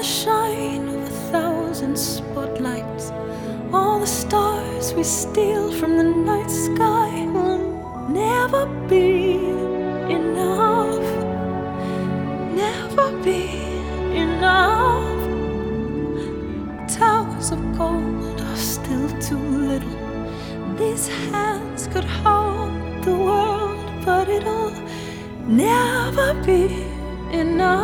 the shine of a thousand spotlights, all the stars we steal from the night sky will never be enough. Never be enough. Towers of gold are still too little. These hands could hold the world, but it'll never be enough.